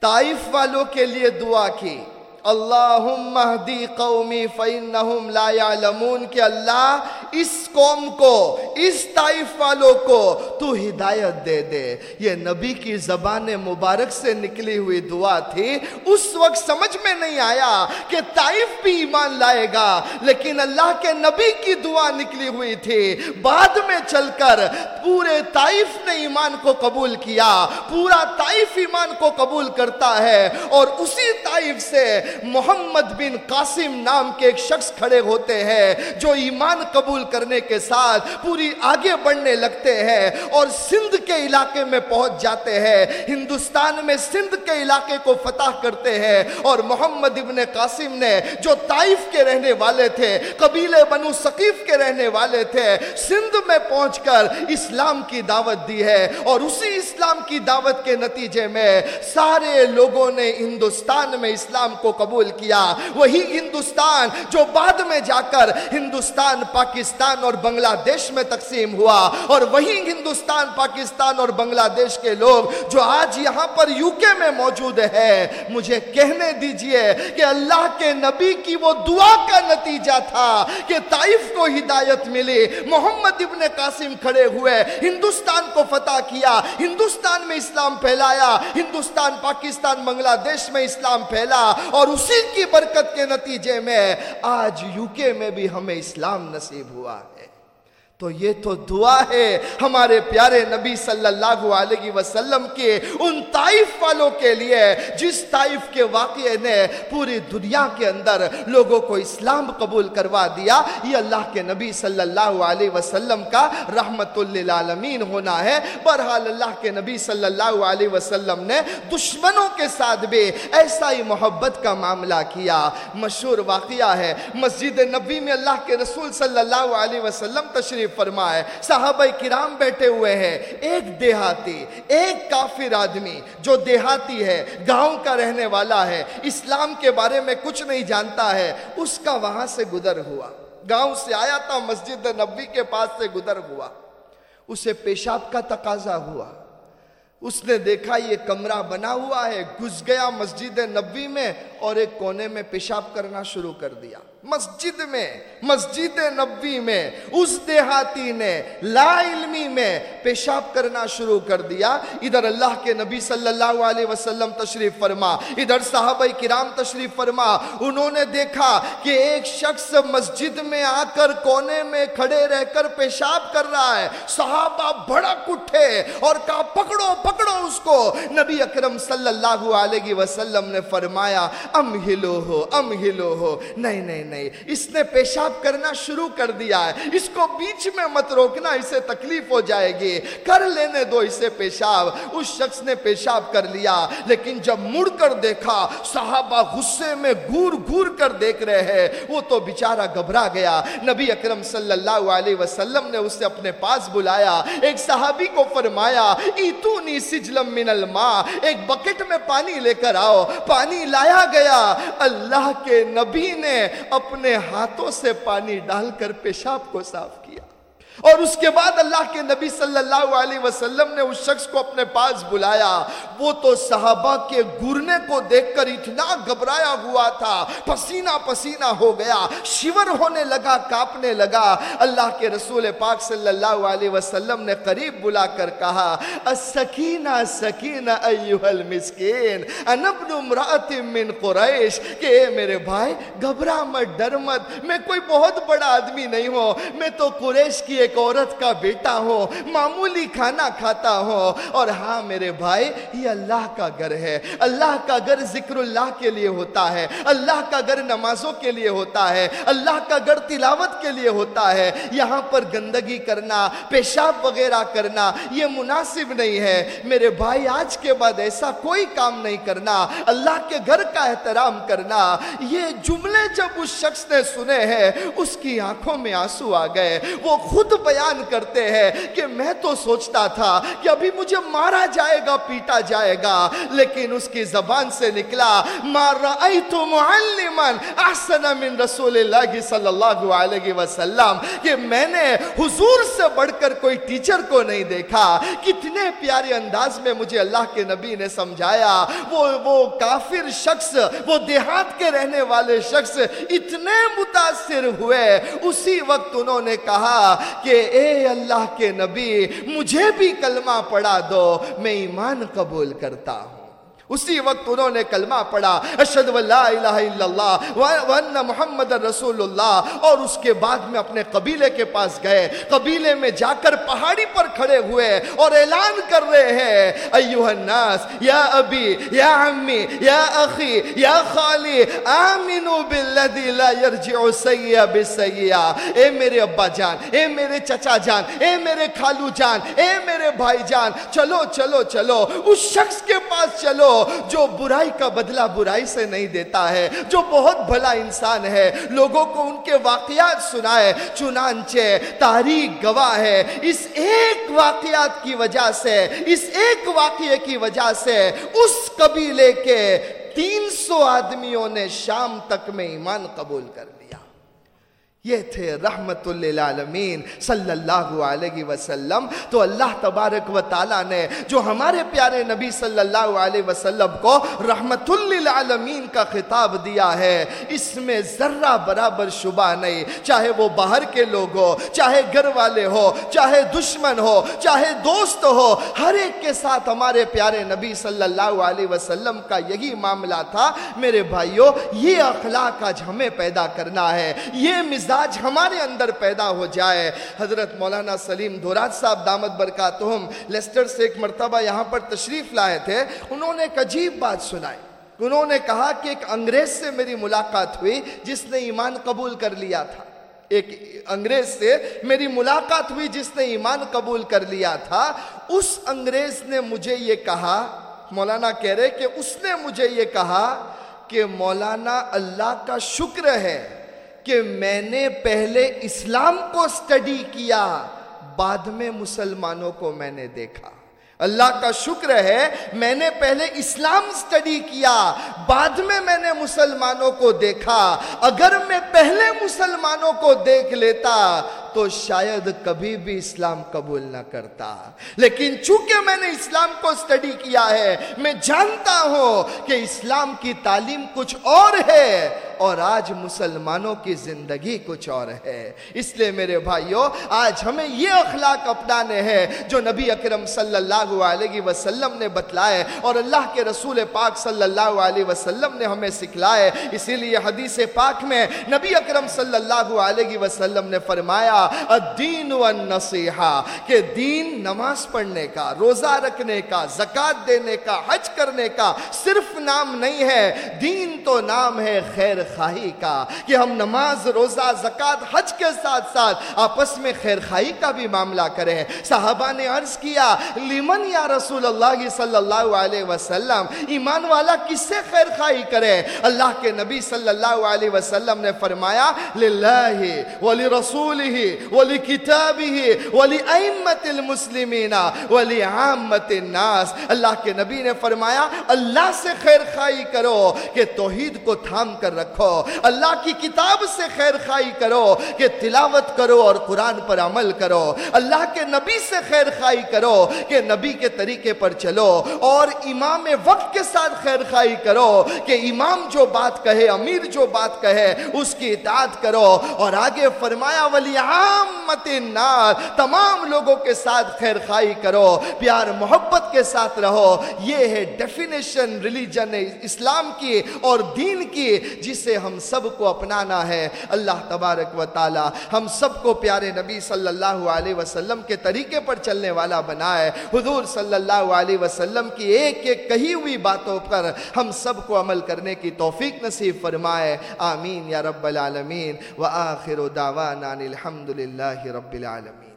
تائف والوں کے لیے دعا کی۔ اللہم مہدی قومی فینہم لا یعلمون کہ اللہ اس قوم کو، اس طائف والوں کو تو ہدایت دے دے۔ یہ نبی کی زبان مبارک سے نکلی ہوئی دعا تھی۔ اس وقت سمجھ میں نہیں آیا کہ طائف بھی ایمان لائے گا، لیکن اللہ کے نبی کی دعا نکلی ہوئی تھی۔ بعد میں چل کر پورے طائف نے ایمان کو قبول کیا، پورا طائف ایمان کو قبول کرتا ہے اور اسی طائف سے محمد بن قاسم نام کے ایک شخص کھڑے ہوتے ہیں جو ایمان قبول کرنے کے ساتھ پوری آگے بڑھنے لگتے ہیں اور سندھ کے علاقے میں پہنچ جاتے ہیں۔ ہندوستان میں سندھ کے علاقے کو فتح کرتے ہیں اور محمد ابن قاسم نے جو طائف کے رہنے والے تھے قبیلے بنو سقیف کے رہنے والے تھے، سندھ میں پہنچ کر اسلام کی دعوت دی ہے۔ اور اسی اسلام کی دعوت کے نتیجے میں سارے لوگوں نے ہندوستان میں اسلام کو قبول قبول کیا۔ وہی ہندوستان جو بعد میں جا کر ہندوستان، پاکستان اور بنگلہ دیش میں تقسیم ہوا۔ اور وہی ہندوستان، پاکستان اور بنگلہ دیش کے لوگ جو آج یہاں پر یوکے میں موجود ہے مجھے کہنے دیجیے کہ اللہ کے نبی کی وہ دعا کا نتیجہ تھا کہ طائف کو ہدایت ملی۔ محمد ابن قاسم کھڑے ہوئے، ہندوستان کو فتح کیا۔ ہندوستان میں اسلام پھیلایا۔ ہندوستان، پاکستان، بنگلہ دیش میں اسلام پھیلا۔ اور اسی کی برکت کے نتیجے میں آج یو کے میں بھی ہمیں اسلام نصیب ہوا۔ ہے تو یہ تو دعا ہے ہمارے پیارے نبی صلی اللہ علیہ وسلم کے ان طائف والوں کے لیے، جس طائف کے واقعے نے پوری دنیا کے اندر لوگوں کو اسلام قبول کروا دیا، یہ اللہ کے نبی صلی اللہ علیہ وسلم کا رحمت للعالمین ہونا ہے۔ برحال اللہ کے نبی صلی اللہ علیہ وسلم نے دشمنوں کے ساتھ بھی ایسا ہی محبت کا معاملہ کیا۔ مشہور واقعہ ہے، مسجد نبی میں اللہ کے رسول صلی اللہ علیہ وسلم تشریف فرمائے صحابہ کرام بیٹھے ہوئے ہیں۔ ایک دیہاتی، ایک کافر آدمی جو دیہاتی ہے، گاؤں کا رہنے والا ہے، اسلام کے بارے میں کچھ نہیں جانتا ہے، اس کا وہاں سے گدر ہوا۔ گاؤں سے آیا تھا، مسجد نبی کے پاس سے گدر ہوا۔ اسے پیشاب کا تقاضا ہوا۔ اس نے دیکھا، یہ کمرہ بنا ہوا ہے گز گیا مسجد نبی میں اور ایک کونے میں پیشاب کرنا شروع کر دیا۔ مسجد میں، مسجد نبی میں، اس دیہاتی نے لا علمی میں پیشاب کرنا شروع کر دیا۔ ادھر اللہ کے نبی صلی اللہ علیہ وسلم تشریف فرما، ادھر صحابہ کرام تشریف فرما۔ انہوں نے دیکھا کہ ایک شخص مسجد میں آ کر کونے میں کھڑے رہ کر پیشاب کر رہا ہے۔ صحابہ بھڑک اٹھے اور کہا، پکڑو پکڑو اس کو! نبی اکرم صلی اللہ علیہ وسلم نے فرمایا، ام ہلو ہو، ام ہلو ہو! نہیں نہیں۔ نہیں۔ اس نے پیشاب کرنا شروع کر دیا ہے۔ اس کو بیچ میں مت روکنا، اسے تکلیف ہو جائے گی۔ کر لینے دو اسے پیشاب۔ اس شخص نے پیشاب کر لیا۔ لیکن جب مڑ کر دیکھا، صحابہ غصے میں گور گور کر دیکھ رہے ہیں۔ وہ تو بیچارہ گھبرا گیا۔ نبی اکرم صلی اللہ علیہ وسلم نے اسے اپنے پاس بلایا۔ ایک صحابی کو فرمایا، ایتونی سجلم من الماء ایک بکٹ میں پانی لے کر آؤ۔ پانی لایا گیا۔ اللہ کے نبی نے اپنے ہاتھوں سے پانی ڈال کر پیشاب کو صاف اور اس کے بعد اللہ کے نبی صلی اللہ علیہ وسلم نے اس شخص کو اپنے پاس بلایا۔ وہ تو صحابہ کے گرنے کو دیکھ کر اتنا گھبرایا ہوا تھا، پسینہ پسینہ ہو گیا، شیور ہونے لگا، کاپنے لگا۔ اللہ کے رسول پاک صلی اللہ علیہ وسلم نے قریب بلا کر کہا، السکینہ، سکینہ ایوہ المسکین انبن امرات من قریش۔ کہ اے میرے بھائی، گھبرا مت، ڈر مت۔ میں کوئی بہت بڑا آدمی نہیں ہوں، میں تو قریش کی ایک عورت کا بیٹا ہوں معمولی کھانا کھاتا ہوں اور ہاں میرے بھائی، یہ اللہ کا گھر ہے۔ اللہ کا گھر ذکر اللہ کے لیے ہوتا ہے۔ اللہ کا گھر نمازوں کے لیے ہوتا ہے۔ اللہ کا گھر تلاوت کے لیے ہوتا ہے۔ یہاں پر گندگی کرنا، پیشاب وغیرہ کرنا، یہ مناسب نہیں ہے۔ میرے بھائی، آج کے بعد ایسا کوئی کام نہیں کرنا۔ اللہ کے گھر کا احترام کرنا۔ یہ جملے جب اس شخص نے سنے ہیں، اس کی آنکھوں میں آنسو آ گئے۔ وہ خود بیان کرتے ہیں کہ میں تو سوچتا تھا کہ ابھی مجھے مارا جائے گا، پیٹا جائے گا، لیکن اس کی زبان سے نکلا مار رأیت معلما احسن من رسول اللہ صلی اللہ علیہ وسلم کہ میں نے حضور سے بڑھ کر کوئی ٹیچر کو نہیں دیکھا۔ کتنے پیارے انداز میں مجھے اللہ کے نبی نے سمجھایا۔ وہ وہ کافر شخص، وہ دیہات کے رہنے والے شخص اتنے متاثر ہوئے۔ اسی وقت انہوں نے کہا کہ اے اللہ کے نبی، مجھے بھی کلمہ پڑھا دو، میں ایمان قبول کرتا ہوں۔ اسی وقت انہوں نے کلمہ پڑھا اشد الہ الا اللہ وان محمد رسول اللہ، اور اس کے بعد میں اپنے قبیلے کے پاس گئے۔ قبیلے میں جا کر پہاڑی پر کھڑے ہوئے اور اعلان کر رہے ہیں، ایوہ الناس، یا ابی، یا عمی، یا اخی، یا خالی، آمنو باللذی لا یرجع سیئا بسیئا اے میرے ابا جان، اے میرے چچا جان، اے میرے کھالو جان، اے میرے بھائی جان، چلو چلو چلو، اس شخص کے پاس چلو۔ جو برائی کا بدلہ برائی سے نہیں دیتا ہے، جو بہت بھلا انسان ہے، لوگوں کو ان کے واقعات سنائے، چنانچہ تاریخ گواہ ہے۔ اس ایک واقعات کی وجہ سے، اس ایک واقعے کی وجہ سے اس قبیلے کے تین سو آدمیوں نے شام تک میں ایمان قبول کر لیا۔ یہ تھے رحمت للعالمین صلی اللہ علیہ وسلم۔ تو اللہ تبارک و تعالیٰ نے جو ہمارے پیارے نبی صلی اللہ علیہ وسلم کو رحمت للعالمین کا خطاب دیا ہے، اس میں ذرہ برابر شبہ نہیں۔ چاہے وہ باہر کے لوگ ہو، چاہے گھر والے ہو، چاہے دشمن ہو، چاہے دوست ہو، ہر ایک کے ساتھ ہمارے پیارے نبی صلی اللہ علیہ وسلم کا یہی معاملہ تھا۔ میرے بھائیوں یہ اخلاق آج ہمیں پیدا کرنا ہے۔ یہ مزاج مزاج ہمارے اندر پیدا ہو جائے۔ حضرت مولانا سلیم دورات صاحب دامت برکاتہم لیسٹر سے ایک مرتبہ یہاں پر تشریف لائے تھے۔ انہوں نے ایک عجیب بات سنائی۔ انہوں نے کہا کہ ایک انگریز سے میری ملاقات ہوئی جس نے ایمان قبول کر لیا تھا۔ ایک انگریز سے میری ملاقات ہوئی جس نے ایمان قبول کر لیا تھا۔ اس انگریز نے مجھے یہ کہا، مولانا کہہ رہے کہ اس نے مجھے یہ کہا کہ مولانا اللہ کا شکر ہے۔ کہ میں نے پہلے اسلام کو سٹڈی کیا، بعد میں مسلمانوں کو میں نے دیکھا۔ اللہ کا شکر ہے، میں نے پہلے اسلام سٹڈی کیا، بعد میں میں نے مسلمانوں کو دیکھا۔ اگر میں پہلے مسلمانوں کو دیکھ لیتا تو شاید کبھی بھی اسلام قبول نہ کرتا۔ لیکن چونکہ میں نے اسلام کو سٹڈی کیا ہے، میں جانتا ہوں کہ اسلام کی تعلیم کچھ اور ہے اور آج مسلمانوں کی زندگی کچھ اور ہے۔ اس لیے میرے بھائیوں آج ہمیں یہ اخلاق اپنانے ہیں جو نبی اکرم صلی اللہ علیہ وسلم نے بتلائے اور اللہ کے رسول پاک صلی اللہ علیہ وسلم نے ہمیں سکھلائے۔ اسی لیے حدیث پاک میں نبی اکرم صلی اللہ علیہ وسلم نے فرمایا الدین والنصیحہ، کہ دین نماز پڑھنے کا، روزہ رکھنے کا زکاة دینے کا، حج کرنے کا صرف نام نہیں ہے، دین تو نام ہے خیر خواہی کا، کہ ہم نماز، روزہ زکاة حج کے ساتھ ساتھ آپس میں خیر خواہی کا بھی معاملہ کریں۔ صحابہ نے عرض کیا لیمن یا رسول اللہ صلی اللہ علیہ وسلم، ایمان والا کس سے خیر خواہی کرے؟ اللہ کے نبی صلی اللہ علیہ وسلم نے فرمایا، للہ ولرسولہ ولکتابہ ولئیمت المسلمین ولعامت الناس اللہ کے نبی نے فرمایا، اللہ سے خیر خواہی کرو کہ توحید کو تھام کر رکھو، اللہ کی کتاب سے خیر خواہی کرو کہ تلاوت کرو اور قرآن پر عمل کرو، اللہ کے نبی سے خیر خواہی کرو کہ نبی کے طریقے پر چلو اور امام وقت کے ساتھ خیر خواہی کرو کہ امام جو بات کہے، امیر جو بات کہے، اس کی اطاعت کرو اور آگے فرمایا ولی عامت النار، تمام لوگوں کے ساتھ خیر خواہی کرو، پیار محبت کے ساتھ رہو۔ یہ ہے ڈیفینیشن ریلیجن اسلام کی اور دین کی، جسے ہم سب کو اپنانا ہے۔ اللہ تبارک و تعالی ہم سب کو پیارے نبی صلی اللہ علیہ وسلم کے طریقے پر چلنے والا بنائے۔ حضور صلی اللہ علیہ وسلم کی ایک ایک کہی ہوئی باتوں پر ہم سب کو عمل کرنے کی توفیق نصیب فرمائے۔ آمین یا رب العالمین۔ وآخر دعوانا للہ رب العالمین۔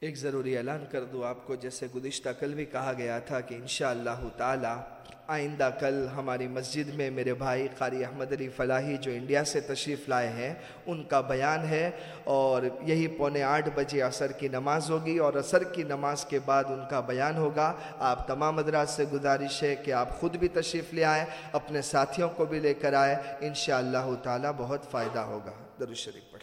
ایک ضروری اعلان کر دوں آپ کو، جیسے گزشتہ کل بھی کہا گیا تھا کہ انشاءاللہ تعالی آئندہ کل ہماری مسجد میں میرے بھائی قاری احمد علی فلاحی جو انڈیا سے تشریف لائے ہیں، ان کا بیان ہے اور یہی پونے آٹھ بجے عصر کی نماز ہوگی اور عصر کی نماز کے بعد ان کا بیان ہوگا۔ آپ تمام حضرات سے گزارش ہے کہ آپ خود بھی تشریف لے آئیں، اپنے ساتھیوں کو بھی لے کر آئے انشاءاللہ تعالی بہت فائدہ ہوگا۔ درو شریف پڑھ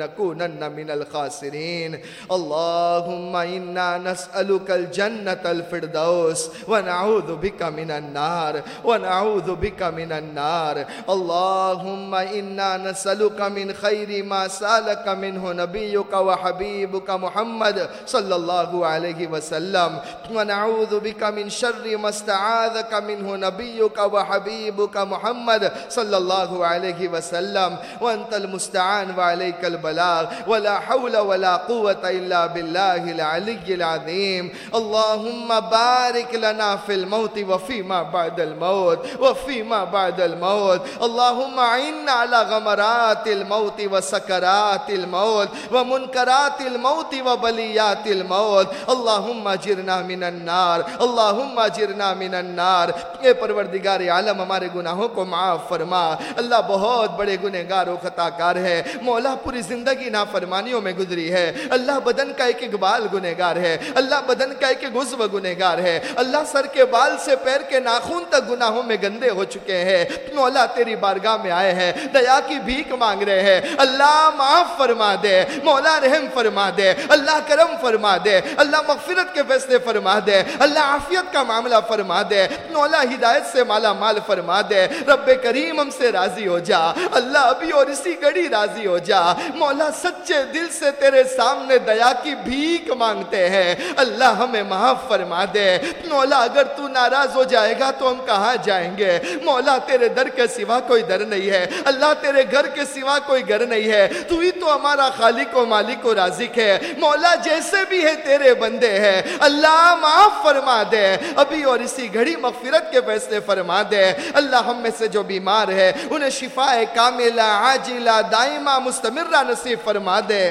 لنكونن من الخاسرين. اللهم إنا نسألك الجنة الفردوس ونعوذ بك من النار ونعوذ بك من النار. اللهم إنا نسألك من خير ما سألك منه نبيك وحبيبك محمد صلى الله عليه وسلم. ونعوذ بك من شر ما استعاذك منه نبيك وحبيبك محمد صلى الله عليه وسلم. وأنت المستعان وعليك البلاغ. البلاغ ولا حول ولا قوة إلا بالله العلي العظيم. اللهم بارك لنا في الموت وفيما بعد الموت. وفيما بعد الموت. اللهم عنا على غمرات الموت وسكرات الموت. ومنكرات الموت وبليات الموت. اللهم اجرنا من النار. اللهم اجرنا من النار. اے پروردگار عالم، ہمارے گناہوں کو معاف فرما. اللہ بہت بڑے گنہگار و خطا کار ہے. مولا پوری زندگی زندگی نافرمانیوں میں گزری ہے۔ اللہ بدن کا ایک اقبال گنہگار ہے۔ اللہ بدن کا ایک غزو گنہگار ہے۔ اللہ سر کے بال سے پیر کے ناخون تک گناہوں میں گندے ہو چکے ہیں۔ مولا تیری بارگاہ میں آئے ہیں۔ دیا کی بھیک مانگ رہے ہیں۔ اللہ معاف فرما دے۔ مولا رحم فرما دے۔ اللہ کرم فرما دے۔ اللہ مغفرت کے فیصلے فرما دے۔ اللہ عافیت کا معاملہ فرما دے۔ مولا ہدایت سے مالا مال فرما دے۔ رب کریم ہم سے راضی ہو جا۔ اللہ ابھی اور اسی گڑی راضی ہو جا۔ مولا مولا سچے دل سے تیرے سامنے دیا کی بھیک مانگتے ہیں۔ اللہ ہمیں معاف فرما دے۔ مولا اگر تو ناراض ہو جائے گا تو ہم کہاں جائیں گے؟ مولا تیرے در کے سوا کوئی در نہیں ہے۔ اللہ تیرے گھر کے سوا کوئی گھر نہیں ہے۔ تو ہی تو ہمارا خالق و مالک و رازق ہے۔ مولا جیسے بھی ہے تیرے بندے ہیں۔ اللہ معاف فرما دے۔ ابھی اور اسی گھڑی مغفرت کے فیصلے فرما دے۔ اللہ ہم میں سے جو بیمار ہے، انہیں شفا کاملہ، عاجلہ، دائمہ، مستمرہ نصیب نصیب فرما دے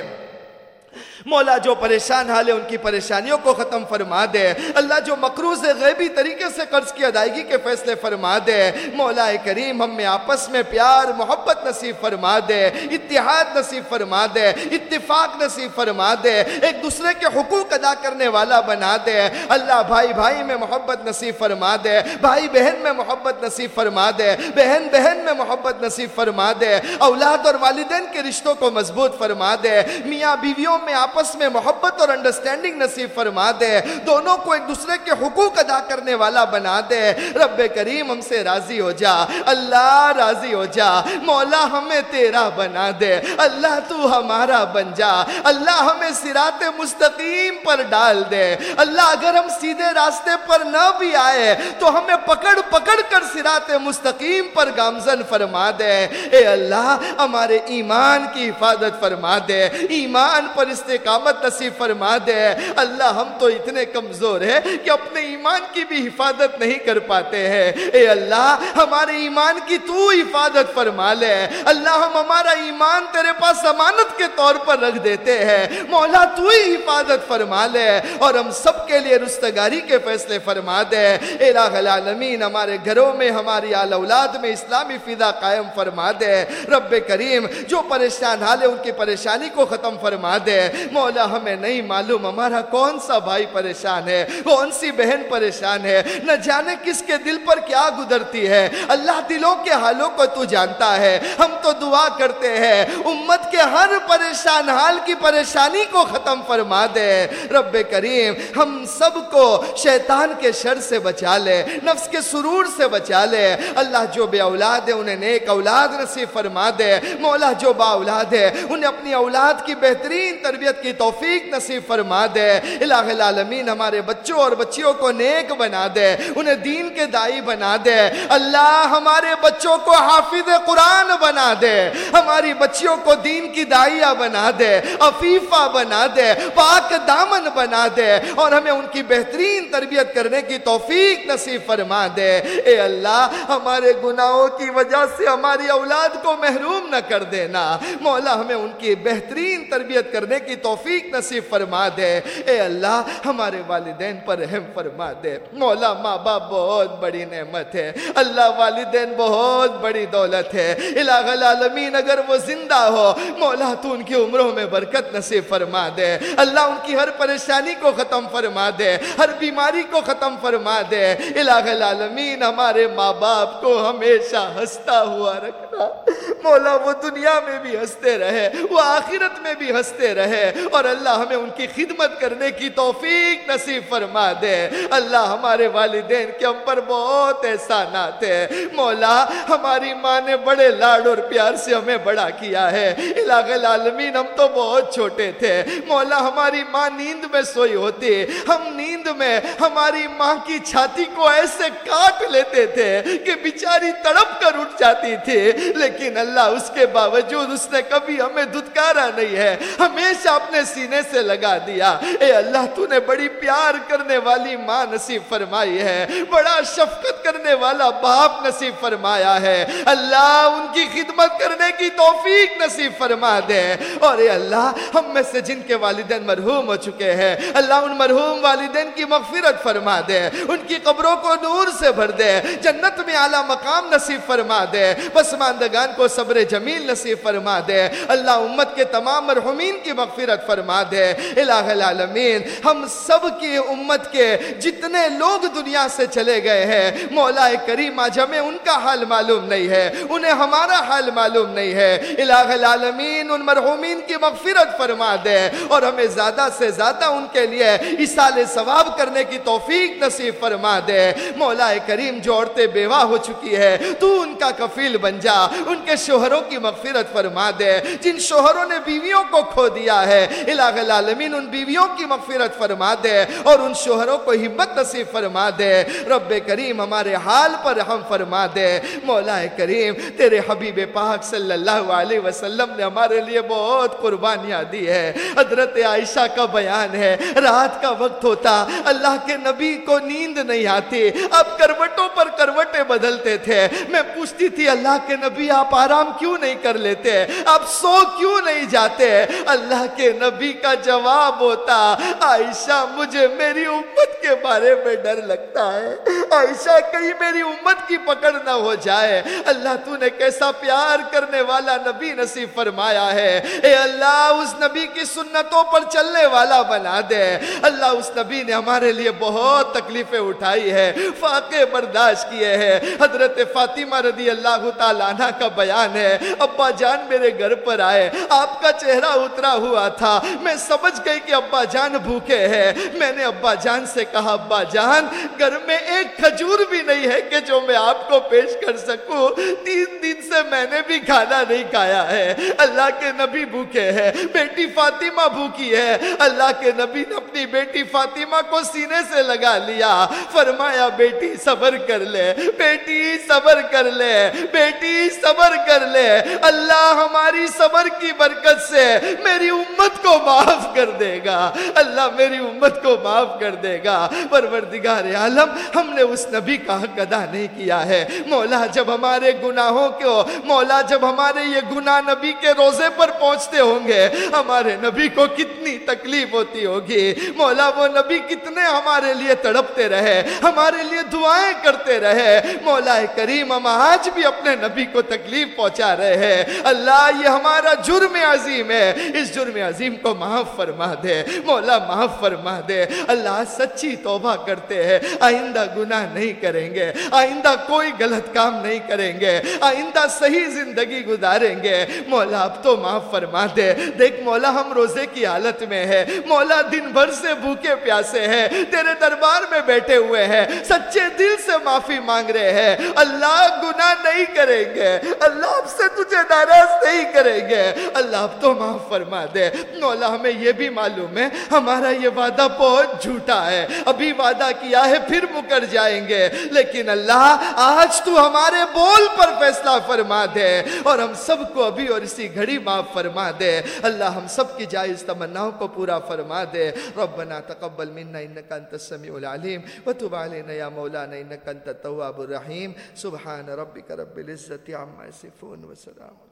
مولا جو پریشان حال ہے ان کی پریشانیوں کو ختم فرما دے۔ اللہ جو مقروض غیبی طریقے سے قرض کی ادائیگی کے فیصلے فرما دے۔ مولا کریم ہم میں آپس میں پیار، محبت نصیب فرما دے۔ اتحاد نصیب فرما دے۔ اتفاق نصیب فرما دے۔ ایک دوسرے کے حقوق ادا کرنے والا بنا دے۔ اللہ بھائی بھائی میں محبت نصیب فرما دے۔ بھائی بہن میں محبت نصیب فرما دے۔ بہن بہن میں محبت نصیب فرما دے۔ اولاد اور والدین کے رشتوں کو مضبوط فرما دے۔ میاں بیویوں میں آپ آپس میں محبت اور انڈرسٹینڈنگ نصیب فرما دے۔ دونوں کو ایک دوسرے کے حقوق ادا کرنے والا بنا دے۔ رب کریم ہم سے راضی ہو جا۔ اللہ راضی ہو جا۔ مولا ہمیں تیرا بنا دے۔ اللہ تو ہمارا بن جا۔ اللہ ہمیں سرات مستقیم پر ڈال دے۔ اللہ اگر ہم سیدھے راستے پر نہ بھی آئے، تو ہمیں پکڑ پکڑ کر سرات مستقیم پر گامزن فرما دے۔ اے اللہ، ہمارے ایمان کی حفاظت فرما دے۔ ایمان پر استقام استقامت نصیب فرما دے۔ اللہ ہم تو اتنے کمزور ہیں کہ اپنے ایمان کی بھی حفاظت نہیں کر پاتے ہیں۔ اے اللہ، ہمارے ایمان کی تو حفاظت فرما لے۔ اللہ، ہم ہمارا ایمان تیرے پاس امانت کے طور پر رکھ دیتے ہیں۔ مولا، تو ہی حفاظت فرما لے۔ اور ہم سب کے لیے رستگاری کے فیصلے فرما دے۔ الہ العالمین، ہمارے گھروں میں، ہماری آل اولاد میں اسلامی فضا قائم فرما دے۔ رب کریم، جو پریشان حال ہے ان کی پریشانی کو ختم فرما دے۔ مولا ہمیں نہیں معلوم، ہمارا کون سا بھائی پریشان ہے؟ کون سی بہن پریشان ہے۔ نہ جانے کس کے دل پر کیا گزرتی ہے۔ اللہ دلوں کے حالوں کو تو جانتا ہے۔ ہم تو دعا کرتے ہیں، امت کے ہر پریشان حال کی پریشانی کو ختم فرما دے۔ رب کریم، ہم سب کو شیطان کے شر سے بچا لے، نفس کے سرور سے بچا لے۔ اللہ جو بے اولاد ہے، انہیں نیک اولاد نصیب فرما دے۔ مولا جو با اولاد ہے، انہیں اپنی اولاد کی بہترین تربیت کی توفیق نصیب فرما دے۔ الہ العالمین ہمارے بچوں اور بچیوں کو نیک بنا دے، انہیں دین کے دائی بنا دے۔ اللہ ہمارے بچوں کو حافظ قرآن بنا دے۔ ہماری بچیوں کو دین کی دائیہ بنا دے، عفیفہ بنا دے، پاک دامن بنا دے۔ اور ہمیں ان کی بہترین تربیت کرنے کی توفیق نصیب فرما دے۔ اے اللہ، ہمارے گناہوں کی وجہ سے ہماری اولاد کو محروم نہ کر دینا۔ مولا، ہمیں ان کی بہترین تربیت کرنے کی توفیق نصیب فرما دے۔ اے اللہ، ہمارے والدین پر رحم فرما دے۔ مولا ماں باپ بہت بڑی نعمت ہے۔ اللہ والدین بہت بڑی دولت ہے۔ الہ العالمین، اگر وہ زندہ ہو، مولا تو ان کی عمروں میں برکت نصیب فرما دے۔ اللہ ان کی ہر پریشانی کو ختم فرما دے، ہر بیماری کو ختم فرما دے۔ الہ العالمین، ہمارے ماں باپ کو ہمیشہ ہستا ہوا رکھ۔ رکھنا مولا، وہ دنیا میں بھی ہستے رہے، وہ آخرت میں بھی ہستے رہے۔ اور اللہ ہمیں ان کی خدمت کرنے کی توفیق نصیب فرما دے۔ اللہ ہمارے والدین کے ہم پر بہت احسانات ہے مولا، ہماری ماں نے بڑے لاڈ اور پیار سے ہمیں بڑا کیا ہے۔ الہ العالمین، ہم تو بہت چھوٹے تھے۔ مولا، ہماری ماں نیند میں سوئی ہوتی۔ ہم نیند میں ہماری ماں کی چھاتی کو ایسے کاٹ لیتے تھے کہ بیچاری تڑپ کر اٹھ جاتی تھی۔ لیکن اللہ اس کے باوجود اس نے کبھی ہمیں دھتکارا نہیں ہے۔ ہمیشہ اپنے سینے سے لگا دیا۔ اے اللہ، تو نے بڑی پیار کرنے والی ماں نصیب فرمائی ہے۔ بڑا شفقت کرنے والا باپ نصیب فرمایا ہے۔ اللہ ان کی خدمت کرنے کی توفیق نصیب فرما دے۔ اور اے اللہ، ہم میں سے جن کے والدین مرحوم ہو چکے ہیں، اللہ ان مرحوم والدین کی مغفرت فرما دے۔ ان کی قبروں کو نور سے بھر دے۔ جنت میں اعلیٰ مقام نصیب فرما دے۔ بس ماں پسماندگان کو صبر جمیل نصیب فرما دے۔ اللہ امت کے تمام مرحومین کی مغفرت فرما دے۔ الہ العالمین، ہم سب کی امت کے جتنے لوگ دنیا سے چلے گئے ہیں، مولا کریم آج ہمیں ان کا حال معلوم نہیں ہے، انہیں ہمارا حال معلوم نہیں ہے۔ الہ العالمین، ان مرحومین کی مغفرت فرما دے۔ اور ہمیں زیادہ سے زیادہ ان کے لیے اسال ثواب کرنے کی توفیق نصیب فرما دے۔ مولا کریم جو عورتیں بیوہ ہو چکی ہے تو ان کا کفیل بن جا۔ ان کے شوہروں کی مغفرت فرما دے۔ جن شوہروں نے بیویوں کو کھو دیا ہے، الہ العالمین ان بیویوں کی مغفرت فرما دے اور ان شوہروں کو ہمت نصیب فرما دے۔ رب کریم ہمارے حال پر رحم فرما دے۔ مولا کریم، تیرے حبیب پاک صلی اللہ علیہ وسلم نے ہمارے لیے بہت قربانیاں دی ہے۔ حضرت عائشہ کا بیان ہے، رات کا وقت ہوتا، اللہ کے نبی کو نیند نہیں آتی۔ اب کروٹوں پر کروٹیں بدلتے تھے۔ میں پوچھتی تھی، اللہ کے نبی آپ آرام کیوں نہیں کر لیتے؟ آپ سو کیوں نہیں جاتے؟ اللہ کے نبی کا جواب ہوتا، عائشہ مجھے میری امت کے بارے میں ڈر لگتا ہے۔ عائشہ کہیں میری امت کی پکڑ نہ ہو جائے۔ اللہ تو نے کیسا پیار کرنے والا نبی نصیب فرمایا ہے۔ اے اللہ، اس نبی کی سنتوں پر چلنے والا بنا دے۔ اللہ، اس نبی نے ہمارے لیے بہت تکلیفیں اٹھائی ہے فاقے برداشت کیے ہیں۔ حضرت فاطمہ رضی اللہ تعالیٰ عنہ کا بیان ہے۔ ابا جان میرے گھر پر آئے۔ آپ کا چہرہ اترا ہوا تھا۔ میں سمجھ گئی کہ ابا جان بھوکے ہیں۔ میں نے ابا جان سے کہا، ابا جان، گھر میں ایک کھجور بھی نہیں ہے کہ جو میں آپ کو پیش کر سکوں۔ تین دن سے میں نے بھی کھانا نہیں کھایا ہے۔ اللہ کے نبی بھوکے ہیں۔ بیٹی فاطمہ بھوکی ہے۔ اللہ کے نبی نے اپنی بیٹی فاطمہ کو سینے سے لگا لیا۔ فرمایا، بیٹی، صبر کر لے۔ بیٹی، صبر کر لے۔ بیٹی صبر کر لے۔ اللہ ہماری صبر کی برکت سے میری امت کو معاف کر دے گا۔ اللہ میری امت کو معاف کر دے گا۔ پروردگار عالم، ہم نے اس نبی کا حق ادا نہیں کیا ہے۔ مولا، جب ہمارے گناہوں کو مولا، جب ہمارے یہ گناہ نبی کے روزے پر پہنچتے ہوں گے، ہمارے نبی کو کتنی تکلیف ہوتی ہوگی۔ مولا، وہ نبی کتنے ہمارے لیے تڑپتے رہے، ہمارے لیے دعائیں کرتے رہے۔ مولا کریم، ہم آج بھی اپنے نبی کو کو تکلیف پہنچا رہے ہیں۔ اللہ، یہ ہمارا جرم عظیم ہے۔ اس جرم عظیم کو معاف فرما دے۔ مولا، معاف فرما دے۔ اللہ سچی توبہ کرتے ہیں۔ آئندہ گناہ نہیں کریں گے۔ آئندہ کوئی غلط کام نہیں کریں گے۔ آئندہ صحیح زندگی گزاریں گے۔ مولا، اب تو معاف فرما دے۔ دیکھ مولا، ہم روزے کی حالت میں ہے مولا، دن بھر سے بھوکے پیاسے ہیں۔ تیرے دربار میں بیٹھے ہوئے ہیں۔ سچے دل سے معافی مانگ رہے ہیں۔ اللہ، گناہ نہیں کریں گے۔ گے۔ اللہ اب سے تجھے ناراض نہیں کریں گے۔ اللہ اب تو معاف فرما دے۔ مولا، ہمیں یہ بھی معلوم ہے، ہمارا یہ وعدہ بہت جھوٹا ہے۔ ابھی وعدہ کیا ہے، پھر مکر جائیں گے۔ لیکن اللہ، آج تو ہمارے بول پر فیصلہ فرما دے۔ اور ہم سب کو ابھی اور اسی گھڑی معاف فرما دے۔ اللہ، ہم سب کی جائز تمناؤں کو پورا فرما دے۔ ربنا تقبل منا انك انت السميع العليم وتب علينا يا مولانا انك انت التواب الرحيم سبحان ربك رب العزت kıyamet sifun ve selamun.